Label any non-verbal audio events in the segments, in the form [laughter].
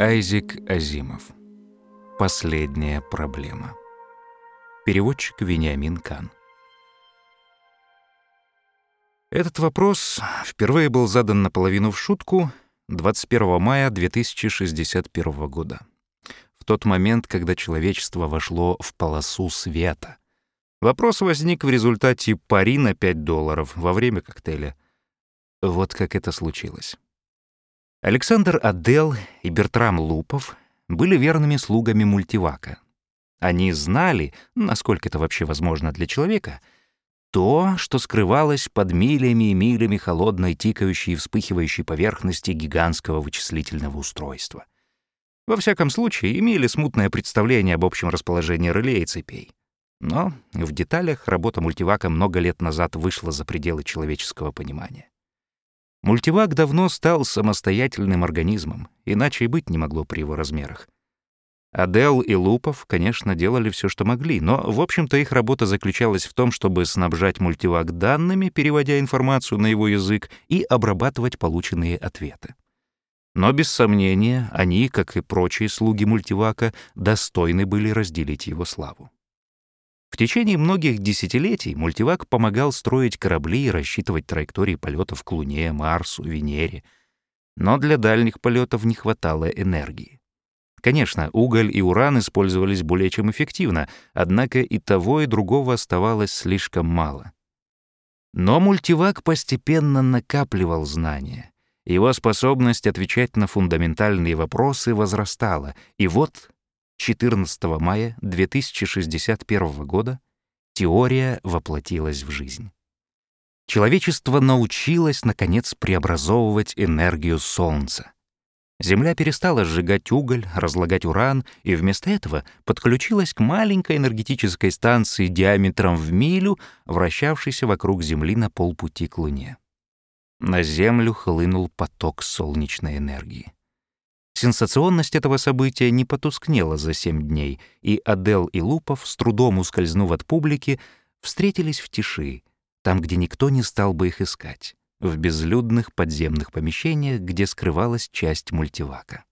Айзек Азимов. Последняя проблема. Переводчик Вениамин Кан. Этот вопрос впервые был задан наполовину в шутку 21 мая 2061 года. В тот момент, когда человечество вошло в полосу света. Вопрос возник в результате пари на 5 долларов во время коктейля. Вот как это случилось. Александр Адел и Бертрам Лупов были верными слугами мультивака. Они знали, насколько это вообще возможно для человека, то, что скрывалось под милями и милями холодной, тикающей и вспыхивающей поверхности гигантского вычислительного устройства. Во всяком случае, имели смутное представление об общем расположении реле и цепей. Но в деталях работа мультивака много лет назад вышла за пределы человеческого понимания. Мультивак давно стал самостоятельным организмом, иначе и быть не могло при его размерах. Адел и Лупов, конечно, делали все, что могли, но, в общем-то, их работа заключалась в том, чтобы снабжать мультивак данными, переводя информацию на его язык, и обрабатывать полученные ответы. Но, без сомнения, они, как и прочие слуги мультивака, достойны были разделить его славу. Течение многих десятилетий мультивак помогал строить корабли и рассчитывать траектории полетов к Луне, Марсу, Венере. Но для дальних полетов не хватало энергии. Конечно, уголь и уран использовались более чем эффективно, однако и того, и другого оставалось слишком мало. Но мультивак постепенно накапливал знания. Его способность отвечать на фундаментальные вопросы возрастала, и вот 14 мая 2061 года теория воплотилась в жизнь. Человечество научилось, наконец, преобразовывать энергию Солнца. Земля перестала сжигать уголь, разлагать уран, и вместо этого подключилась к маленькой энергетической станции диаметром в милю, вращавшейся вокруг Земли на полпути к Луне. На Землю хлынул поток солнечной энергии. Сенсационность этого события не потускнела за семь дней, и Адел и Лупов, с трудом ускользнув от публики, встретились в тиши, там, где никто не стал бы их искать, в безлюдных подземных помещениях, где скрывалась часть мультивака.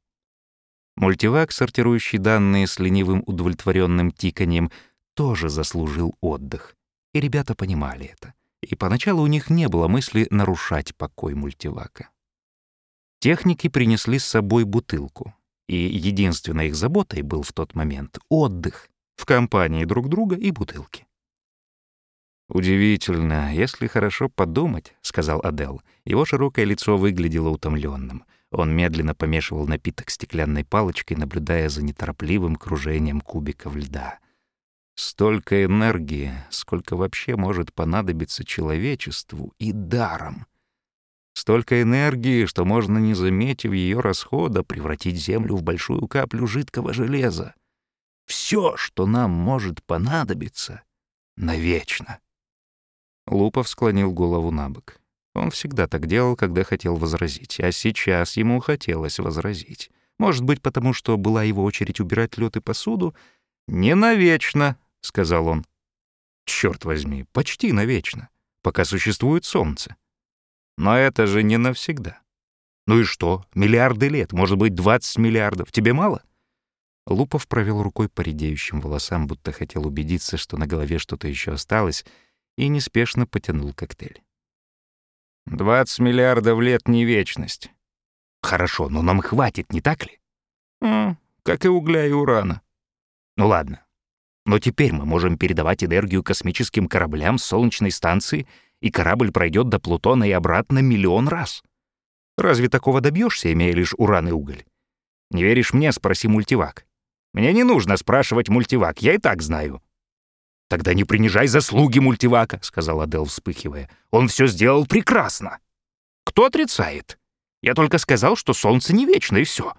Мультивак, сортирующий данные с ленивым удовлетворенным тиканьем, тоже заслужил отдых, и ребята понимали это, и поначалу у них не было мысли нарушать покой мультивака. Техники принесли с собой бутылку, и единственной их заботой был в тот момент отдых в компании друг друга и бутылки. «Удивительно, если хорошо подумать», — сказал Адел. Его широкое лицо выглядело утомленным. Он медленно помешивал напиток стеклянной палочкой, наблюдая за неторопливым кружением кубиков льда. «Столько энергии, сколько вообще может понадобиться человечеству и даром. Столько энергии, что можно, не заметив ее расхода, превратить Землю в большую каплю жидкого железа. Все, что нам может понадобиться, навечно. Лупов склонил голову на бок. Он всегда так делал, когда хотел возразить, а сейчас ему хотелось возразить. Может быть, потому что была его очередь убирать лед и посуду? «Не навечно», — сказал он. Черт возьми, почти навечно, пока существует солнце. Но это же не навсегда. Ну и что? Миллиарды лет, может быть, 20 миллиардов. Тебе мало? Лупов провел рукой по редеющим волосам, будто хотел убедиться, что на голове что-то еще осталось, и неспешно потянул коктейль. «Двадцать миллиардов лет — не вечность». «Хорошо, но нам хватит, не так ли?» «М, «Как и угля и урана». «Ну ладно. Но теперь мы можем передавать энергию космическим кораблям Солнечной станции — и корабль пройдет до Плутона и обратно миллион раз. Разве такого добьешься, имея лишь уран и уголь? Не веришь мне, спроси мультивак. Мне не нужно спрашивать мультивак, я и так знаю. Тогда не принижай заслуги мультивака, сказал Адел, вспыхивая. Он все сделал прекрасно. Кто отрицает? Я только сказал, что солнце не вечно, и все.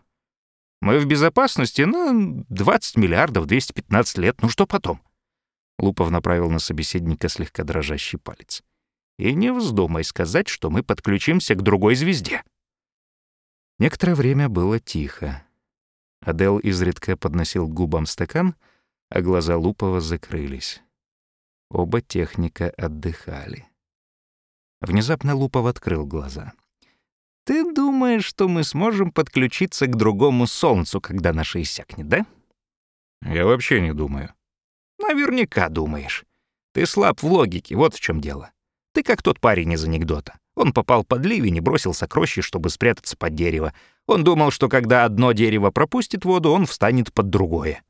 Мы в безопасности на ну, 20 миллиардов 215 лет, ну что потом? Лупов направил на собеседника слегка дрожащий палец. И не вздумай сказать, что мы подключимся к другой звезде». Некоторое время было тихо. Адел изредка подносил к губам стакан, а глаза Лупова закрылись. Оба техника отдыхали. Внезапно Лупов открыл глаза. Ты думаешь, что мы сможем подключиться к другому солнцу, когда наше иссякнет, да? Я вообще не думаю. Наверняка думаешь. Ты слаб в логике, вот в чем дело. Ты как тот парень из анекдота. Он попал под ливень и бросился к роще, чтобы спрятаться под дерево. Он думал, что когда одно дерево пропустит воду, он встанет под другое.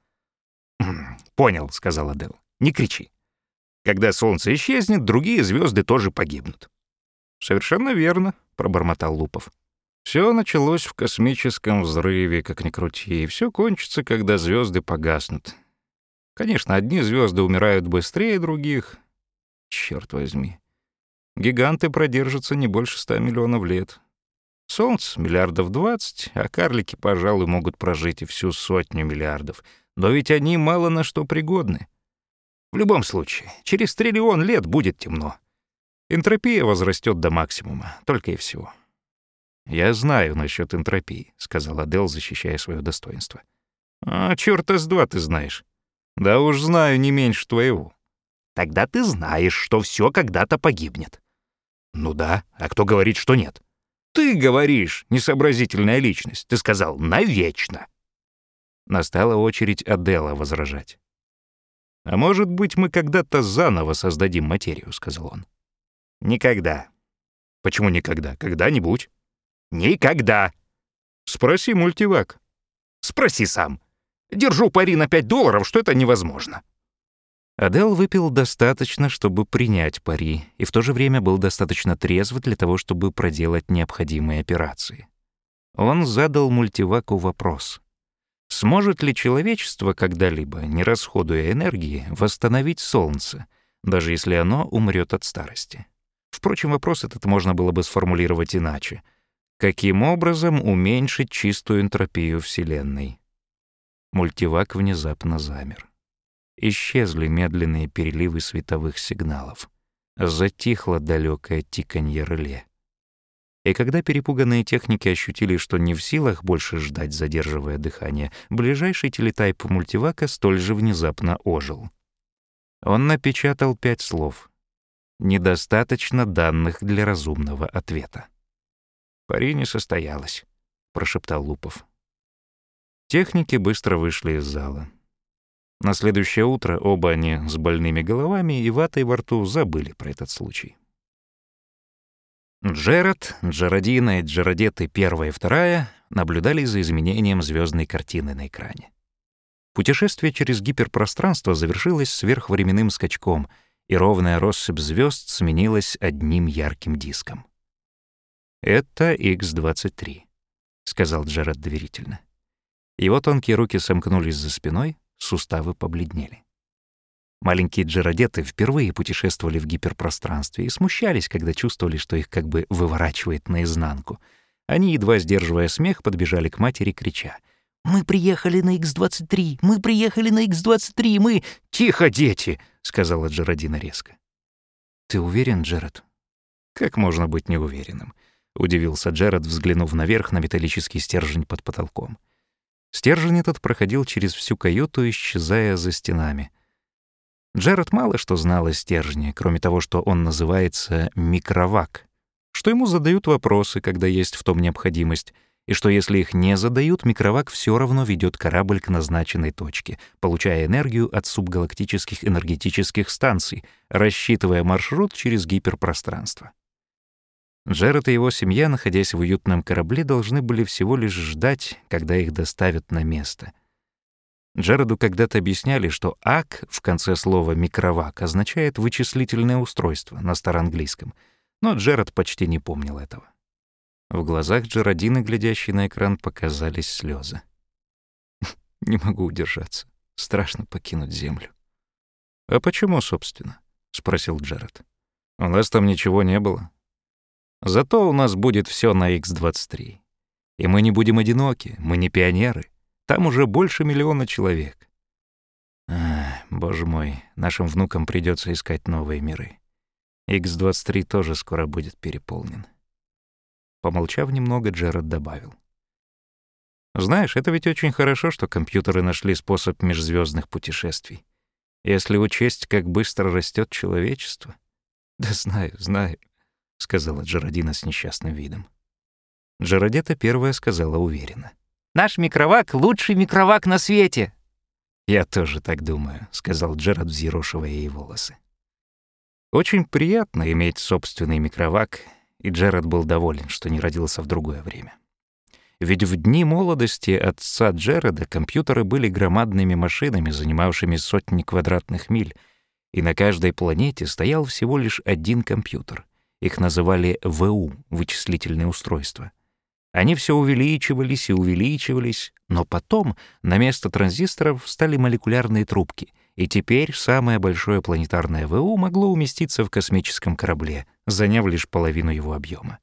«Хм, «Понял», — сказал Адел. «Не кричи. Когда солнце исчезнет, другие звезды тоже погибнут». «Совершенно верно», — пробормотал Лупов. Все началось в космическом взрыве, как ни крути, и все кончится, когда звезды погаснут. Конечно, одни звезды умирают быстрее других. Черт возьми. Гиганты продержатся не больше ста миллионов лет. Солнце — миллиардов двадцать, а карлики, пожалуй, могут прожить и всю сотню миллиардов. Но ведь они мало на что пригодны. В любом случае, через триллион лет будет темно. Энтропия возрастет до максимума, только и всего. «Я знаю насчет энтропии», — сказал Адел, защищая свое достоинство. «А чёрта с два ты знаешь». «Да уж знаю не меньше твоего». «Тогда ты знаешь, что все когда-то погибнет». «Ну да, а кто говорит, что нет?» «Ты говоришь, несообразительная личность. Ты сказал «навечно». Настала очередь Адела возражать. «А может быть, мы когда-то заново создадим материю», — сказал он. «Никогда». «Почему никогда? Когда-нибудь?» Никогда. Спроси мультивак. Спроси сам. Держу пари на 5 долларов, что это невозможно. Адел выпил достаточно, чтобы принять пари, и в то же время был достаточно трезв для того, чтобы проделать необходимые операции. Он задал мультиваку вопрос. Сможет ли человечество когда-либо, не расходуя энергии, восстановить Солнце, даже если оно умрет от старости? Впрочем, вопрос этот можно было бы сформулировать иначе — Каким образом уменьшить чистую энтропию Вселенной? Мультивак внезапно замер. Исчезли медленные переливы световых сигналов. Затихло далекое тиканье реле. И когда перепуганные техники ощутили, что не в силах больше ждать, задерживая дыхание, ближайший телетайп мультивака столь же внезапно ожил. Он напечатал пять слов. «Недостаточно данных для разумного ответа». «Пари не состоялось», — прошептал Лупов. Техники быстро вышли из зала. На следующее утро оба они с больными головами и ватой во рту забыли про этот случай. Джеред, Джеродина и Джеродеты первая и вторая наблюдали за изменением звездной картины на экране. Путешествие через гиперпространство завершилось сверхвременным скачком, и ровная россыпь звезд сменилась одним ярким диском. «Это X-23», — сказал Джеред доверительно. Его тонкие руки сомкнулись за спиной, суставы побледнели. Маленькие джеродеты впервые путешествовали в гиперпространстве и смущались, когда чувствовали, что их как бы выворачивает наизнанку. Они, едва сдерживая смех, подбежали к матери, крича. «Мы приехали на X-23! Мы приехали на X-23! Мы...» «Тихо, дети!» — сказала Джеродина резко. «Ты уверен, Джеред?» «Как можно быть неуверенным?» — удивился Джеред, взглянув наверх на металлический стержень под потолком. Стержень этот проходил через всю каюту, исчезая за стенами. Джеред мало что знал о стержне, кроме того, что он называется микровак, что ему задают вопросы, когда есть в том необходимость, и что если их не задают, микровак все равно ведет корабль к назначенной точке, получая энергию от субгалактических энергетических станций, рассчитывая маршрут через гиперпространство. Джеред и его семья, находясь в уютном корабле, должны были всего лишь ждать, когда их доставят на место. Джереду когда-то объясняли, что «ак» в конце слова «микровак» означает «вычислительное устройство» на староанглийском, но Джеред почти не помнил этого. В глазах Джеродины, глядящей на экран, показались слезы. [laughs] «Не могу удержаться. Страшно покинуть Землю». «А почему, собственно?» — спросил Джеред. «У нас там ничего не было. Зато у нас будет все на X23. И мы не будем одиноки, мы не пионеры. Там уже больше миллиона человек. Ах, боже мой, нашим внукам придется искать новые миры. X23 тоже скоро будет переполнен. Помолчав немного, Джеред добавил. Знаешь, это ведь очень хорошо, что компьютеры нашли способ межзвездных путешествий. Если учесть, как быстро растет человечество. Да знаю, знаю. — сказала Джеродина с несчастным видом. Джеродета первая сказала уверенно. «Наш микровак — лучший микровак на свете!» «Я тоже так думаю», — сказал Джерод, взъерошивая ей волосы. Очень приятно иметь собственный микровак, и Джеред был доволен, что не родился в другое время. Ведь в дни молодости отца Джереда компьютеры были громадными машинами, занимавшими сотни квадратных миль, и на каждой планете стоял всего лишь один компьютер. Их называли ВУ — вычислительные устройства. Они все увеличивались и увеличивались, но потом на место транзисторов стали молекулярные трубки, и теперь самое большое планетарное ВУ могло уместиться в космическом корабле, заняв лишь половину его объема.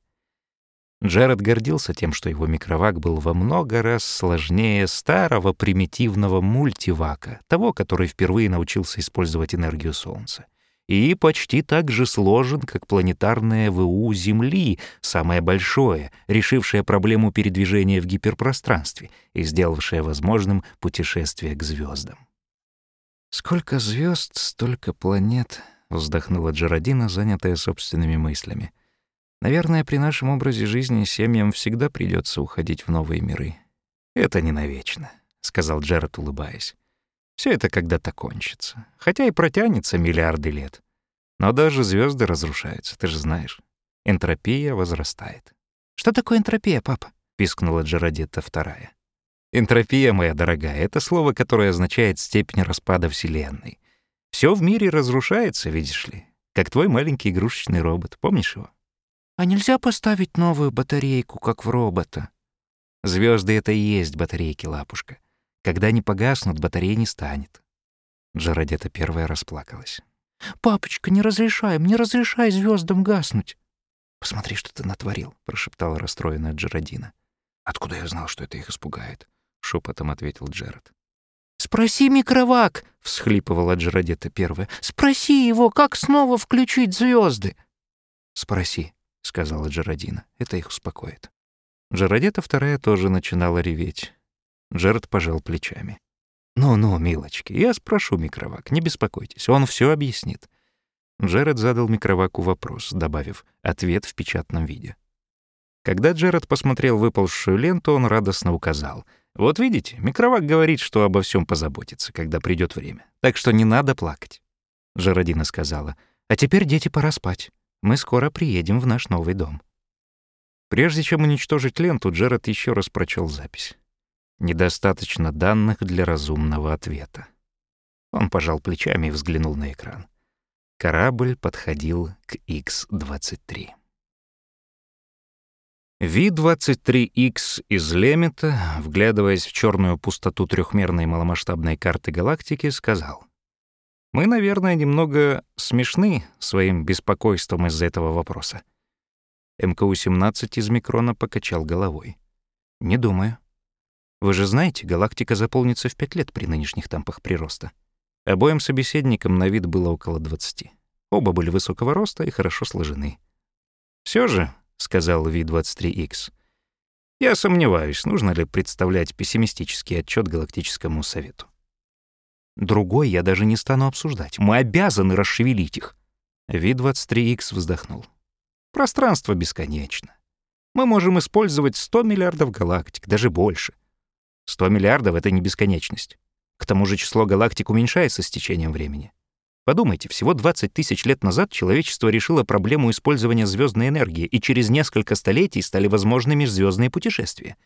Джаред гордился тем, что его микровак был во много раз сложнее старого примитивного мультивака, того, который впервые научился использовать энергию Солнца и почти так же сложен, как планетарное ВУ Земли, самое большое, решившее проблему передвижения в гиперпространстве и сделавшее возможным путешествие к звездам. «Сколько звезд, столько планет», — вздохнула Джеродина, занятая собственными мыслями. «Наверное, при нашем образе жизни семьям всегда придется уходить в новые миры». «Это не навечно», — сказал Джеред, улыбаясь. Все это когда-то кончится, хотя и протянется миллиарды лет. Но даже звезды разрушаются, ты же знаешь. Энтропия возрастает. «Что такое энтропия, папа?» — пискнула Джеродетта вторая. «Энтропия, моя дорогая, это слово, которое означает степень распада Вселенной. Все в мире разрушается, видишь ли, как твой маленький игрушечный робот. Помнишь его?» «А нельзя поставить новую батарейку, как в робота?» Звезды это и есть батарейки, лапушка. Когда они погаснут, батареи не станет. Джародета первая расплакалась. «Папочка, не разрешай, не разрешай звездам гаснуть!» «Посмотри, что ты натворил», — прошептала расстроенная Джеродина. «Откуда я знал, что это их испугает?» — шепотом ответил Джеред. «Спроси микровак!» — всхлипывала Джеродета первая. «Спроси его, как снова включить звезды. «Спроси», — сказала Джеродина. «Это их успокоит». Джеродета вторая тоже начинала реветь. Джеред пожал плечами. «Ну-ну, милочки, я спрошу микровак, не беспокойтесь, он все объяснит». Джеред задал микроваку вопрос, добавив «ответ в печатном виде». Когда Джеред посмотрел выползшую ленту, он радостно указал. «Вот видите, микровак говорит, что обо всем позаботится, когда придет время. Так что не надо плакать». Джеродина сказала, «А теперь, дети, пора спать. Мы скоро приедем в наш новый дом». Прежде чем уничтожить ленту, Джеред еще раз прочел запись. Недостаточно данных для разумного ответа. Он пожал плечами и взглянул на экран. Корабль подходил к X-23. Ви-23X из Лемета, вглядываясь в черную пустоту трехмерной маломасштабной карты галактики, сказал, «Мы, наверное, немного смешны своим беспокойством из-за этого вопроса». МКУ-17 из Микрона покачал головой. «Не думаю. Вы же знаете, галактика заполнится в пять лет при нынешних темпах прироста. Обоим собеседникам на вид было около 20. Оба были высокого роста и хорошо сложены. Все же, — сказал Ви-23Х, — я сомневаюсь, нужно ли представлять пессимистический отчет Галактическому Совету. Другой я даже не стану обсуждать. Мы обязаны расшевелить их. Ви-23Х вздохнул. Пространство бесконечно. Мы можем использовать 100 миллиардов галактик, даже больше — 100 миллиардов — это не бесконечность. К тому же число галактик уменьшается с течением времени. Подумайте, всего 20 тысяч лет назад человечество решило проблему использования звездной энергии, и через несколько столетий стали возможны межзвездные путешествия.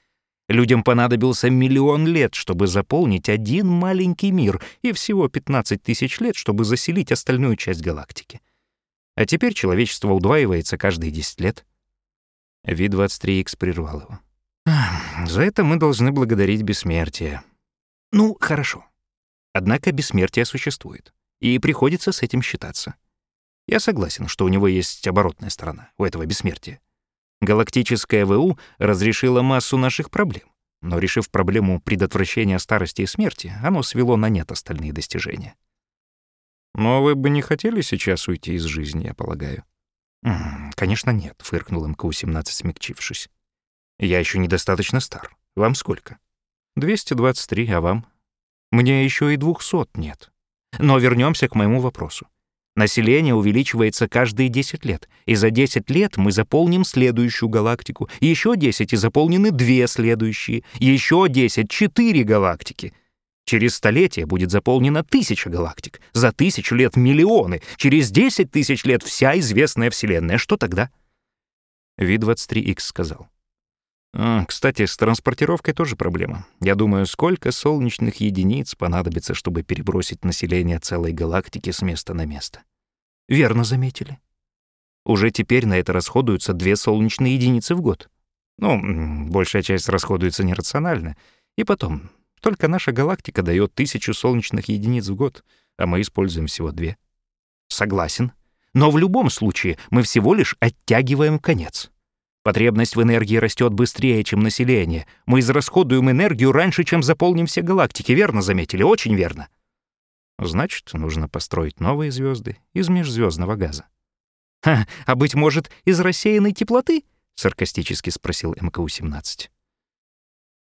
Людям понадобился миллион лет, чтобы заполнить один маленький мир, и всего 15 тысяч лет, чтобы заселить остальную часть галактики. А теперь человечество удваивается каждые 10 лет. Ви-23Х прервал его. За это мы должны благодарить бессмертие. Ну, хорошо. Однако бессмертие существует, и приходится с этим считаться. Я согласен, что у него есть оборотная сторона, у этого бессмертия. Галактическая ВУ разрешила массу наших проблем, но решив проблему предотвращения старости и смерти, оно свело на нет остальные достижения. Но вы бы не хотели сейчас уйти из жизни, я полагаю? «Конечно нет», — фыркнул МКУ-17, смягчившись. Я еще недостаточно стар. Вам сколько? 223, а вам? Мне еще и двухсот нет. Но вернемся к моему вопросу. Население увеличивается каждые 10 лет, и за 10 лет мы заполним следующую галактику, еще 10 и заполнены две следующие, еще 10 — четыре галактики. Через столетие будет заполнена тысяча галактик, за тысячу лет — миллионы, через 10 тысяч лет — вся известная Вселенная. Что тогда? Ви-23Х сказал. А, кстати, с транспортировкой тоже проблема. Я думаю, сколько солнечных единиц понадобится, чтобы перебросить население целой галактики с места на место. Верно заметили. Уже теперь на это расходуются две солнечные единицы в год. Ну, большая часть расходуется нерационально. И потом, только наша галактика дает тысячу солнечных единиц в год, а мы используем всего две. Согласен. Но в любом случае мы всего лишь оттягиваем конец. Потребность в энергии растет быстрее, чем население. Мы израсходуем энергию раньше, чем заполним все галактики. Верно заметили? Очень верно. Значит, нужно построить новые звезды из межзвездного газа. «Ха, а быть может, из рассеянной теплоты?» — саркастически спросил МКУ-17.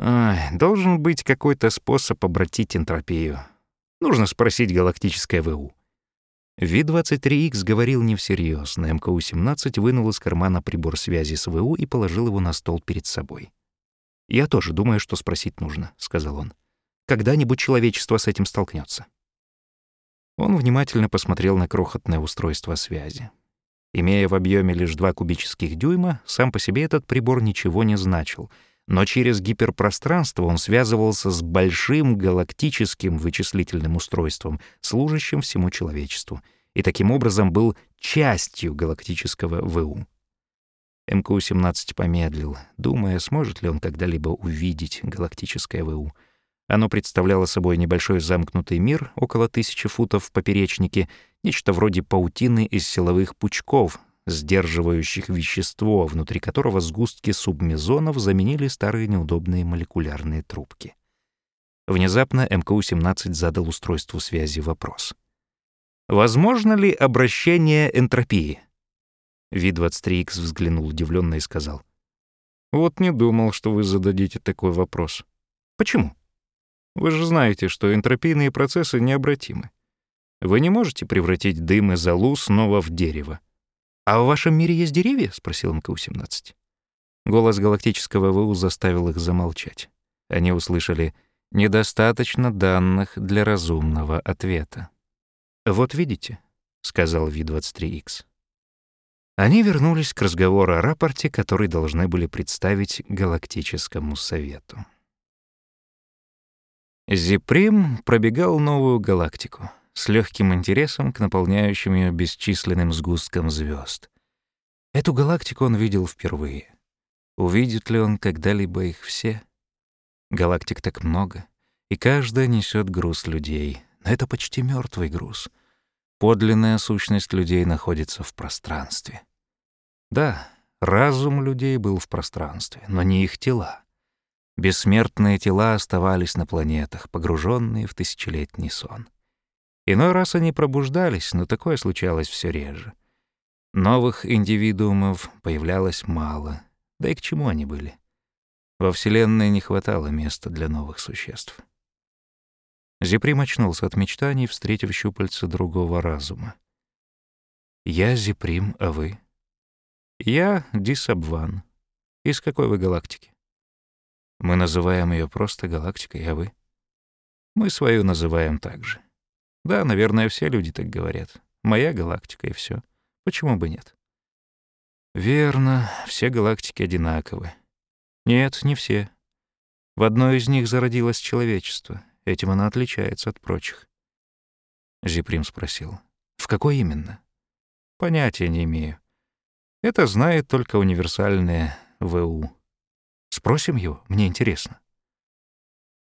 Ай, должен быть какой-то способ обратить энтропию. Нужно спросить галактическое ВУ. Ви-23Х говорил не всерьез, но МКУ-17 вынул из кармана прибор связи с ВУ и положил его на стол перед собой. «Я тоже думаю, что спросить нужно», — сказал он. «Когда-нибудь человечество с этим столкнется. Он внимательно посмотрел на крохотное устройство связи. Имея в объеме лишь 2 кубических дюйма, сам по себе этот прибор ничего не значил, но через гиперпространство он связывался с большим галактическим вычислительным устройством, служащим всему человечеству, и таким образом был частью галактического ВУ. МКУ-17 помедлил, думая, сможет ли он когда-либо увидеть галактическое ВУ. Оно представляло собой небольшой замкнутый мир, около тысячи футов в поперечнике, нечто вроде паутины из силовых пучков, сдерживающих вещество, внутри которого сгустки субмезонов заменили старые неудобные молекулярные трубки. Внезапно МКУ-17 задал устройству связи вопрос. «Возможно ли обращение энтропии?» Ви-23Х взглянул удивленно и сказал. «Вот не думал, что вы зададите такой вопрос. Почему? Вы же знаете, что энтропийные процессы необратимы. Вы не можете превратить дым и золу снова в дерево. «А в вашем мире есть деревья?» — спросил МК-17. Голос галактического ВУ заставил их замолчать. Они услышали «недостаточно данных для разумного ответа». «Вот видите», — сказал Ви-23Х. Они вернулись к разговору о рапорте, который должны были представить Галактическому Совету. Зиприм пробегал новую галактику с легким интересом к наполняющим ее бесчисленным сгусткам звезд. Эту галактику он видел впервые. Увидит ли он когда-либо их все? Галактик так много, и каждая несет груз людей, но это почти мертвый груз. Подлинная сущность людей находится в пространстве. Да, разум людей был в пространстве, но не их тела. Бессмертные тела оставались на планетах, погруженные в тысячелетний сон. Иной раз они пробуждались, но такое случалось все реже. Новых индивидуумов появлялось мало, да и к чему они были? Во Вселенной не хватало места для новых существ. Зиприм очнулся от мечтаний, встретив щупальца другого разума. «Я Зиприм, а вы?» «Я Дисабван. Из какой вы галактики?» «Мы называем ее просто галактикой, а вы?» «Мы свою называем так же». Да, наверное, все люди так говорят. Моя галактика и все. Почему бы нет? Верно, все галактики одинаковы. Нет, не все. В одной из них зародилось человечество. Этим оно отличается от прочих. Зиприм спросил. В какой именно? Понятия не имею. Это знает только универсальное ВУ. Спросим его, мне интересно.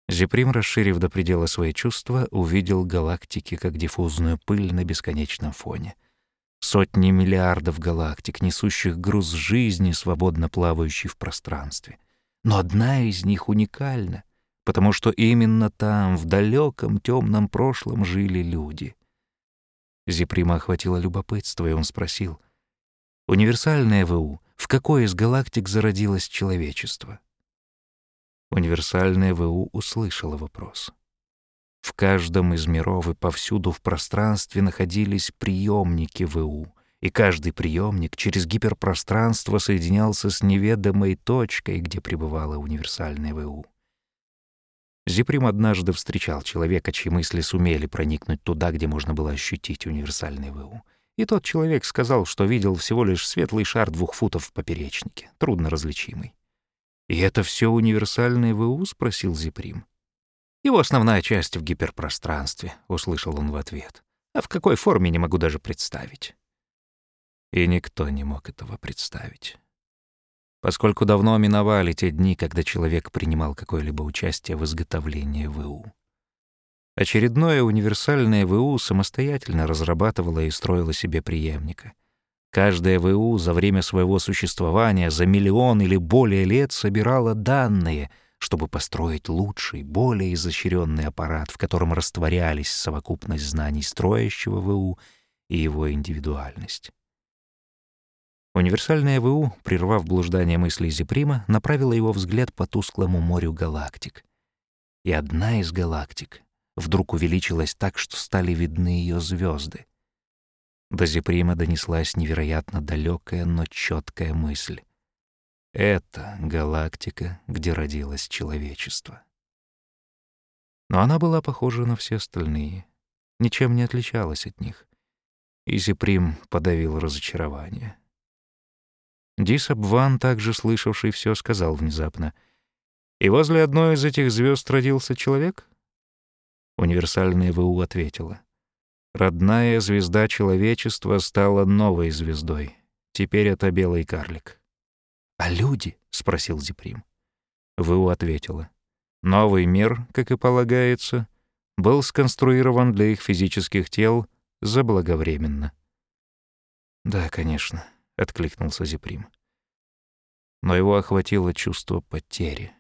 Зиприм, расширив до предела свои чувства, увидел галактики как диффузную пыль на бесконечном фоне. Сотни миллиардов галактик, несущих груз жизни, свободно плавающий в пространстве. Но одна из них уникальна, потому что именно там, в далеком темном прошлом, жили люди. Зиприма охватило любопытство, и он спросил, «Универсальное ВУ, в какой из галактик зародилось человечество?» Универсальное ВУ услышало вопрос. В каждом из миров и повсюду в пространстве находились приемники ВУ, и каждый приемник через гиперпространство соединялся с неведомой точкой, где пребывала универсальная ВУ. Зиприм однажды встречал человека, чьи мысли сумели проникнуть туда, где можно было ощутить универсальный ВУ. И тот человек сказал, что видел всего лишь светлый шар двух футов в поперечнике, трудно различимый. «И это все универсальное ВУ?» — спросил Зиприм. «Его основная часть в гиперпространстве», — услышал он в ответ. «А в какой форме не могу даже представить». И никто не мог этого представить поскольку давно миновали те дни, когда человек принимал какое-либо участие в изготовлении ВУ. Очередное универсальное ВУ самостоятельно разрабатывало и строило себе преемника. Каждое ВУ за время своего существования за миллион или более лет собирало данные, чтобы построить лучший, более изощренный аппарат, в котором растворялись совокупность знаний строящего ВУ и его индивидуальность. Универсальная ВУ, прервав блуждание мыслей Зиприма, направила его взгляд по тусклому морю галактик. И одна из галактик вдруг увеличилась так, что стали видны ее звезды. До Зиприма донеслась невероятно далекая, но четкая мысль. Это галактика, где родилось человечество. Но она была похожа на все остальные, ничем не отличалась от них. И Зиприм подавил разочарование. Дисабван, также слышавший все, сказал внезапно. «И возле одной из этих звезд родился человек?» Универсальная ВУ ответила. «Родная звезда человечества стала новой звездой. Теперь это белый карлик». «А люди?» — спросил Зиприм. ВУ ответила. «Новый мир, как и полагается, был сконструирован для их физических тел заблаговременно». «Да, конечно», — откликнулся Зиприм. Но его охватило чувство потери.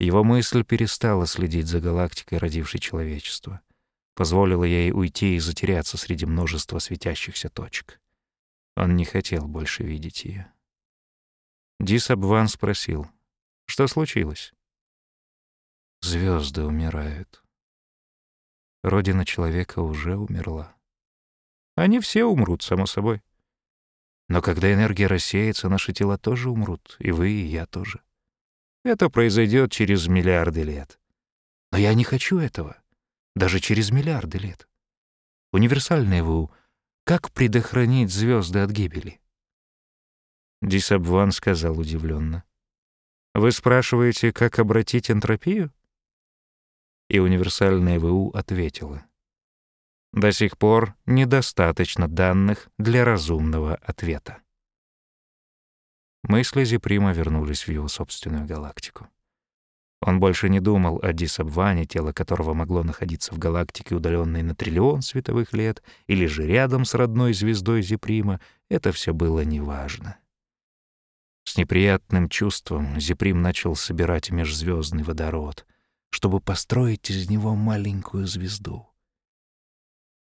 Его мысль перестала следить за галактикой, родившей человечество, позволила ей уйти и затеряться среди множества светящихся точек. Он не хотел больше видеть ее. Дисабван спросил, что случилось? Звезды умирают. Родина человека уже умерла. Они все умрут, само собой. Но когда энергия рассеется, наши тела тоже умрут, и вы, и я тоже. Это произойдет через миллиарды лет. Но я не хочу этого, даже через миллиарды лет. Универсальное ВУ — как предохранить звезды от гибели? Дисабван сказал удивленно. «Вы спрашиваете, как обратить энтропию?» И универсальное ВУ ответила. До сих пор недостаточно данных для разумного ответа. Мысли Зиприма вернулись в его собственную галактику. Он больше не думал о Дисабване, тело которого могло находиться в галактике, удаленной на триллион световых лет, или же рядом с родной звездой Зиприма. Это все было неважно. С неприятным чувством Зиприм начал собирать межзвездный водород, чтобы построить из него маленькую звезду.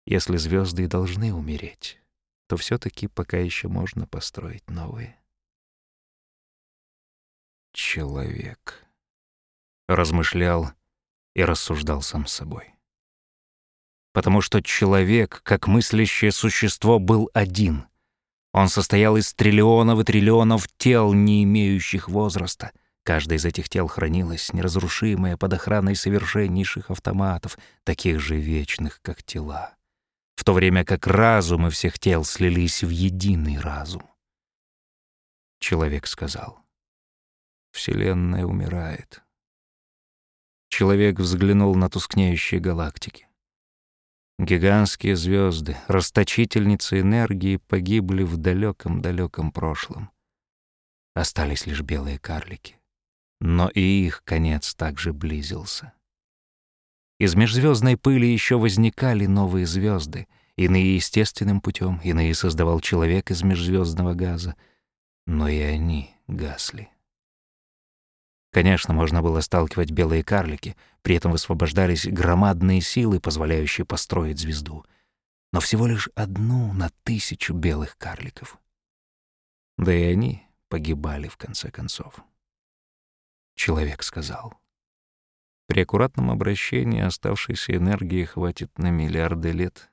Если звезды должны умереть, то все-таки пока еще можно построить новые. Человек. Размышлял и рассуждал сам с собой. Потому что человек, как мыслящее существо, был один. Он состоял из триллионов и триллионов тел, не имеющих возраста. Каждое из этих тел хранилось неразрушимое под охраной совершеннейших автоматов, таких же вечных, как тела в то время как разумы всех тел слились в единый разум. Человек сказал, «Вселенная умирает». Человек взглянул на тускнеющие галактики. Гигантские звезды, расточительницы энергии, погибли в далеком-далеком прошлом. Остались лишь белые карлики. Но и их конец также близился. Из межзвездной пыли еще возникали новые звезды, иные естественным путем, иные создавал человек из межзвездного газа, но и они гасли. Конечно, можно было сталкивать белые карлики, при этом высвобождались громадные силы, позволяющие построить звезду, но всего лишь одну на тысячу белых карликов. Да и они погибали в конце концов. Человек сказал — При аккуратном обращении оставшейся энергии хватит на миллиарды лет.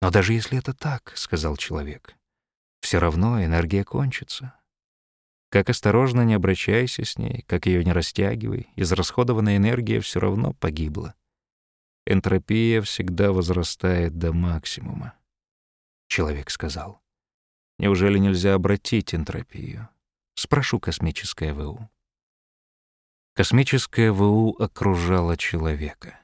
«Но даже если это так, — сказал человек, — все равно энергия кончится. Как осторожно не обращайся с ней, как ее не растягивай, израсходованная энергия все равно погибла. Энтропия всегда возрастает до максимума. Человек сказал, «Неужели нельзя обратить энтропию?» Спрошу космическое ВУ. Космическое ВУ окружало человека.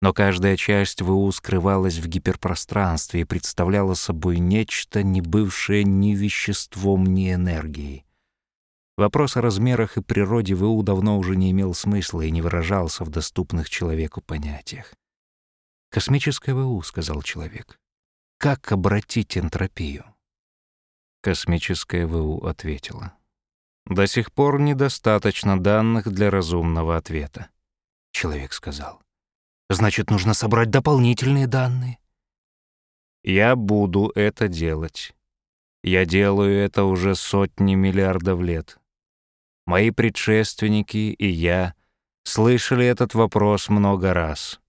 Но каждая часть ВУ скрывалась в гиперпространстве и представляла собой нечто, не бывшее ни веществом, ни энергией. Вопрос о размерах и природе ВУ давно уже не имел смысла и не выражался в доступных человеку понятиях. «Космическое ВУ», — сказал человек. «Как обратить энтропию?» Космическое ВУ ответила. «До сих пор недостаточно данных для разумного ответа», — человек сказал. «Значит, нужно собрать дополнительные данные». «Я буду это делать. Я делаю это уже сотни миллиардов лет. Мои предшественники и я слышали этот вопрос много раз.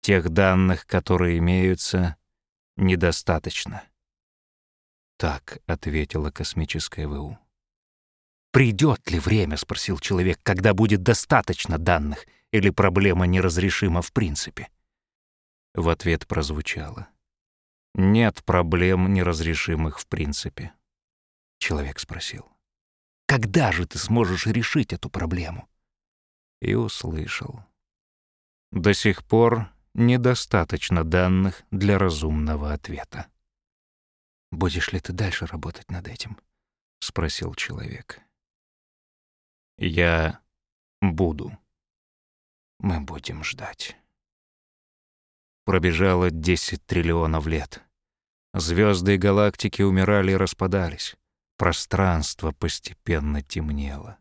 Тех данных, которые имеются, недостаточно. Так ответила космическая ВУ. «Придет ли время, — спросил человек, — когда будет достаточно данных, или проблема неразрешима в принципе?» В ответ прозвучало. «Нет проблем, неразрешимых в принципе». Человек спросил. Когда же ты сможешь решить эту проблему?» И услышал. До сих пор недостаточно данных для разумного ответа. «Будешь ли ты дальше работать над этим?» — спросил человек. «Я буду. Мы будем ждать». Пробежало 10 триллионов лет. Звезды и галактики умирали и распадались. Пространство постепенно темнело.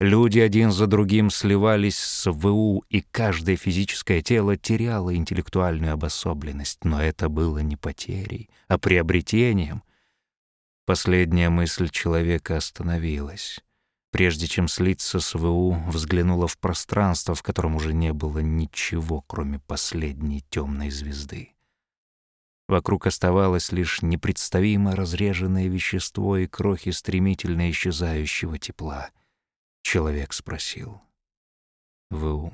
Люди один за другим сливались с ВУ, и каждое физическое тело теряло интеллектуальную обособленность, но это было не потерей, а приобретением. Последняя мысль человека остановилась. Прежде чем слиться с ВУ, взглянула в пространство, в котором уже не было ничего, кроме последней темной звезды. Вокруг оставалось лишь непредставимо разреженное вещество и крохи стремительно исчезающего тепла. Человек спросил. «ВУ,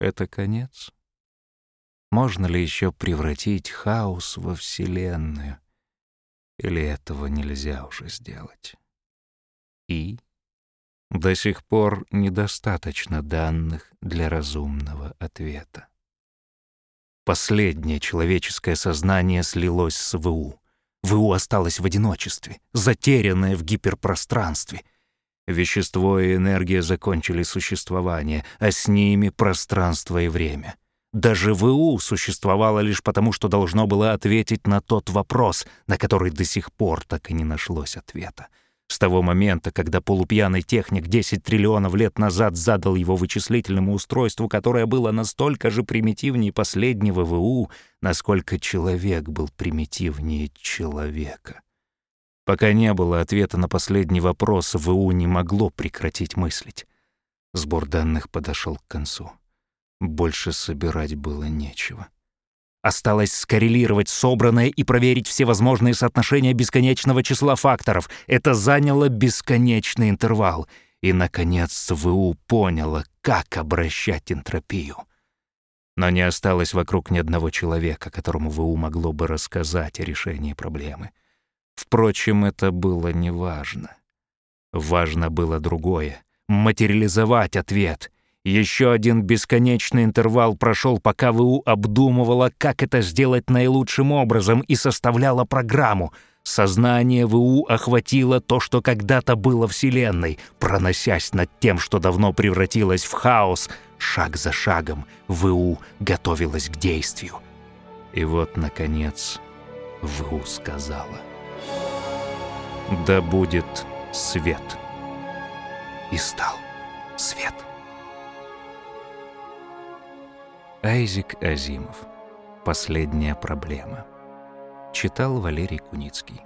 это конец? Можно ли еще превратить хаос во Вселенную? Или этого нельзя уже сделать?» И до сих пор недостаточно данных для разумного ответа. Последнее человеческое сознание слилось с ВУ. ВУ осталось в одиночестве, затерянное в гиперпространстве. Вещество и энергия закончили существование, а с ними пространство и время. Даже ВУ существовало лишь потому, что должно было ответить на тот вопрос, на который до сих пор так и не нашлось ответа. С того момента, когда полупьяный техник 10 триллионов лет назад задал его вычислительному устройству, которое было настолько же примитивнее последнего ВУ, насколько человек был примитивнее человека. Пока не было ответа на последний вопрос, ВУ не могло прекратить мыслить. Сбор данных подошел к концу. Больше собирать было нечего. Осталось скоррелировать собранное и проверить все возможные соотношения бесконечного числа факторов. Это заняло бесконечный интервал. И, наконец, ВУ поняло, как обращать энтропию. Но не осталось вокруг ни одного человека, которому ВУ могло бы рассказать о решении проблемы. Впрочем, это было неважно. Важно было другое — материализовать ответ — еще один бесконечный интервал прошел, пока ВУ обдумывала, как это сделать наилучшим образом, и составляла программу. Сознание ВУ охватило то, что когда-то было Вселенной, проносясь над тем, что давно превратилось в хаос. Шаг за шагом ВУ готовилась к действию. И вот, наконец, ВУ сказала. «Да будет свет». И стал свет. Айзек Азимов. Последняя проблема. Читал Валерий Куницкий.